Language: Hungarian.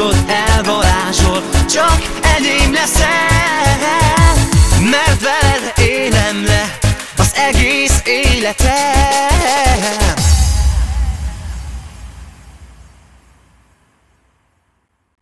múltod elvarázsol Csak enyém leszel. Mert veled élem le Az egész életem